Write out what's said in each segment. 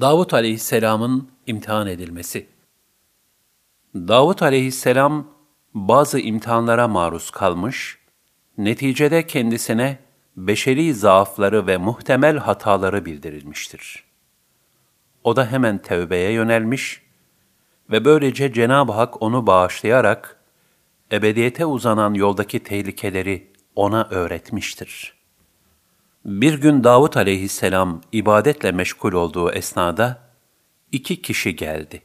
Davut aleyhisselamın imtihan edilmesi. Davut aleyhisselam bazı imtihanlara maruz kalmış, neticede kendisine beşeri zaafları ve muhtemel hataları bildirilmiştir. O da hemen tevbeye yönelmiş ve böylece Cenab-ı Hak onu bağışlayarak ebediyete uzanan yoldaki tehlikeleri ona öğretmiştir.'' Bir gün Davut aleyhisselam ibadetle meşgul olduğu esnada iki kişi geldi.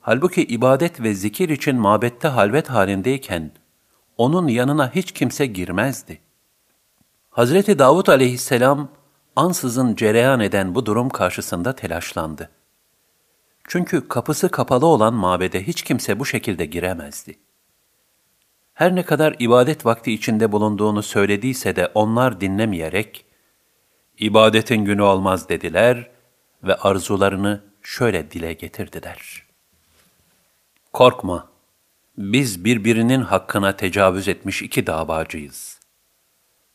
Halbuki ibadet ve zikir için mabette halvet halindeyken onun yanına hiç kimse girmezdi. Hazreti Davut aleyhisselam ansızın cereyan eden bu durum karşısında telaşlandı. Çünkü kapısı kapalı olan mabede hiç kimse bu şekilde giremezdi. Her ne kadar ibadet vakti içinde bulunduğunu söylediyse de onlar dinlemeyerek, ibadetin günü olmaz dediler ve arzularını şöyle dile getirdiler. Korkma, biz birbirinin hakkına tecavüz etmiş iki davacıyız.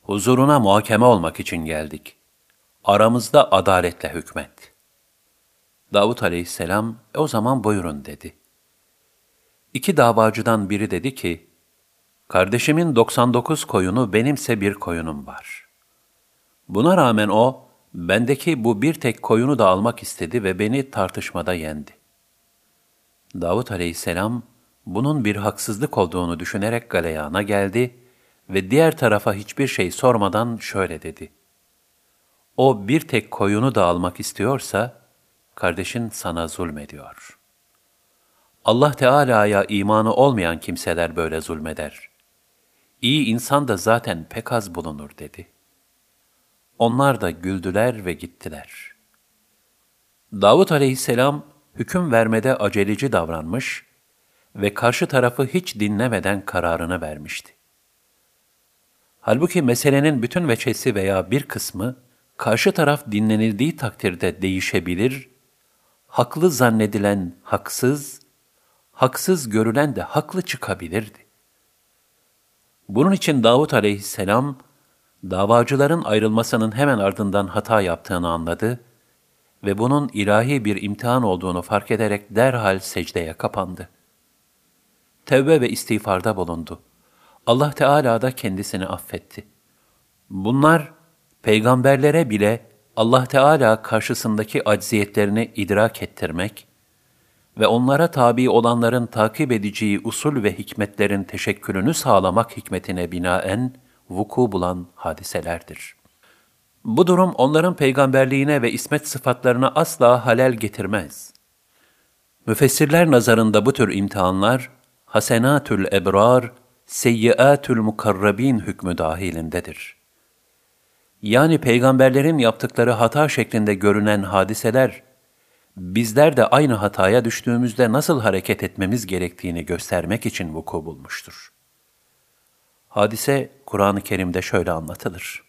Huzuruna muhakeme olmak için geldik. Aramızda adaletle hükmet. Davut aleyhisselam, e o zaman buyurun dedi. İki davacıdan biri dedi ki, Kardeşimin 99 koyunu benimse bir koyunum var. Buna rağmen o, bendeki bu bir tek koyunu da almak istedi ve beni tartışmada yendi. Davut aleyhisselam, bunun bir haksızlık olduğunu düşünerek galeyana geldi ve diğer tarafa hiçbir şey sormadan şöyle dedi. O bir tek koyunu da almak istiyorsa, kardeşin sana zulmediyor. Allah Teala'ya imanı olmayan kimseler böyle zulmeder. İyi insan da zaten pek az bulunur dedi. Onlar da güldüler ve gittiler. Davut aleyhisselam hüküm vermede aceleci davranmış ve karşı tarafı hiç dinlemeden kararını vermişti. Halbuki meselenin bütün veçesi veya bir kısmı karşı taraf dinlenildiği takdirde değişebilir, haklı zannedilen haksız, haksız görülen de haklı çıkabilirdi. Bunun için Davut aleyhisselam, davacıların ayrılmasının hemen ardından hata yaptığını anladı ve bunun ilahi bir imtihan olduğunu fark ederek derhal secdeye kapandı. Tevbe ve istiğfarda bulundu. Allah Teala da kendisini affetti. Bunlar, peygamberlere bile Allah Teala karşısındaki acziyetlerini idrak ettirmek, ve onlara tabi olanların takip edeceği usul ve hikmetlerin teşekkülünü sağlamak hikmetine binaen vuku bulan hadiselerdir. Bu durum onların peygamberliğine ve ismet sıfatlarına asla halel getirmez. Müfessirler nazarında bu tür imtihanlar, hasenatül ebrar, seyyiatül mukarrabin hükmü dahilindedir. Yani peygamberlerin yaptıkları hata şeklinde görünen hadiseler, bizler de aynı hataya düştüğümüzde nasıl hareket etmemiz gerektiğini göstermek için vuku bulmuştur. Hadise Kur'an-ı Kerim'de şöyle anlatılır.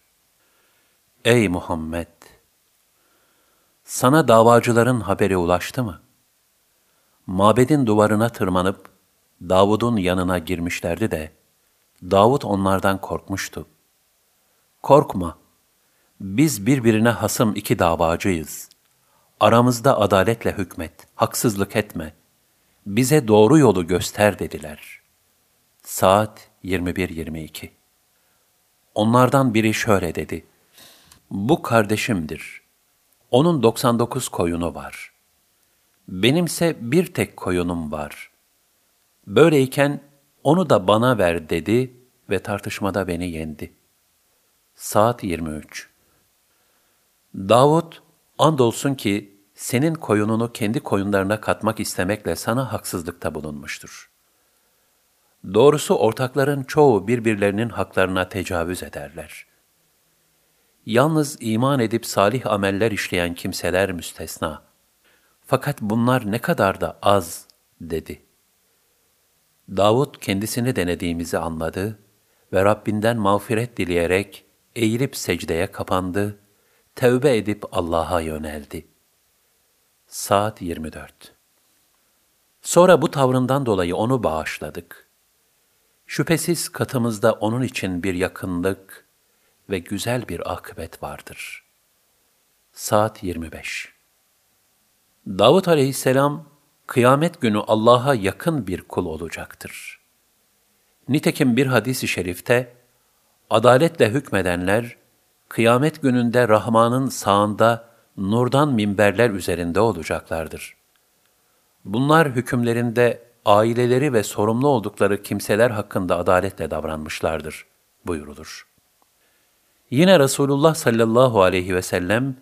Ey Muhammed! Sana davacıların haberi ulaştı mı? Mabedin duvarına tırmanıp Davud'un yanına girmişlerdi de Davud onlardan korkmuştu. Korkma, biz birbirine hasım iki davacıyız. Aramızda adaletle hükmet, haksızlık etme. Bize doğru yolu göster dediler. Saat 21.22 Onlardan biri şöyle dedi. Bu kardeşimdir. Onun 99 koyunu var. Benimse bir tek koyunum var. Böyleyken onu da bana ver dedi ve tartışmada beni yendi. Saat 23 Davud Andolsun ki senin koyununu kendi koyunlarına katmak istemekle sana haksızlıkta bulunmuştur. Doğrusu ortakların çoğu birbirlerinin haklarına tecavüz ederler. Yalnız iman edip salih ameller işleyen kimseler müstesna. Fakat bunlar ne kadar da az, dedi. Davud kendisini denediğimizi anladı ve Rabbinden mağfiret dileyerek eğilip secdeye kapandı tevbe edip Allah'a yöneldi. Saat 24 Sonra bu tavrından dolayı onu bağışladık. Şüphesiz katımızda onun için bir yakınlık ve güzel bir akıbet vardır. Saat 25 Davut aleyhisselam, kıyamet günü Allah'a yakın bir kul olacaktır. Nitekim bir hadis-i şerifte, adaletle hükmedenler, kıyamet gününde Rahman'ın sağında nurdan minberler üzerinde olacaklardır. Bunlar hükümlerinde aileleri ve sorumlu oldukları kimseler hakkında adaletle davranmışlardır buyurulur. Yine Resulullah sallallahu aleyhi ve sellem,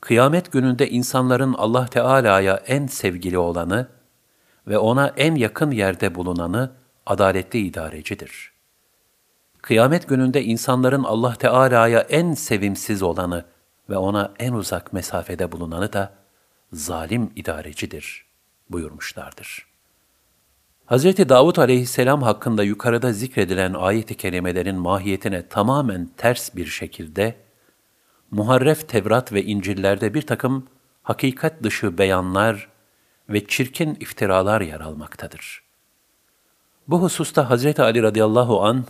kıyamet gününde insanların Allah Teala'ya en sevgili olanı ve ona en yakın yerde bulunanı adaletli idarecidir. Kıyamet gününde insanların Allah Teala'ya en sevimsiz olanı ve ona en uzak mesafede bulunanı da zalim idarecidir buyurmuşlardır. Hz. Davud aleyhisselam hakkında yukarıda zikredilen ayet-i kerimelerin mahiyetine tamamen ters bir şekilde, muharref Tevrat ve İncil'lerde bir takım hakikat dışı beyanlar ve çirkin iftiralar yer almaktadır. Bu hususta Hz. Ali radıyallahu an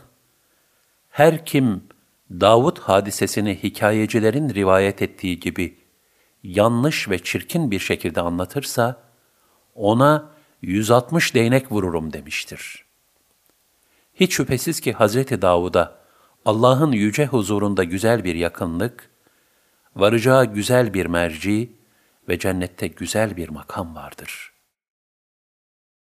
her kim Davud hadisesini hikayecilerin rivayet ettiği gibi yanlış ve çirkin bir şekilde anlatırsa, ona 160 değnek vururum demiştir. Hiç şüphesiz ki Hazreti Davud'a Allah'ın yüce huzurunda güzel bir yakınlık, varacağı güzel bir merci ve cennette güzel bir makam vardır.''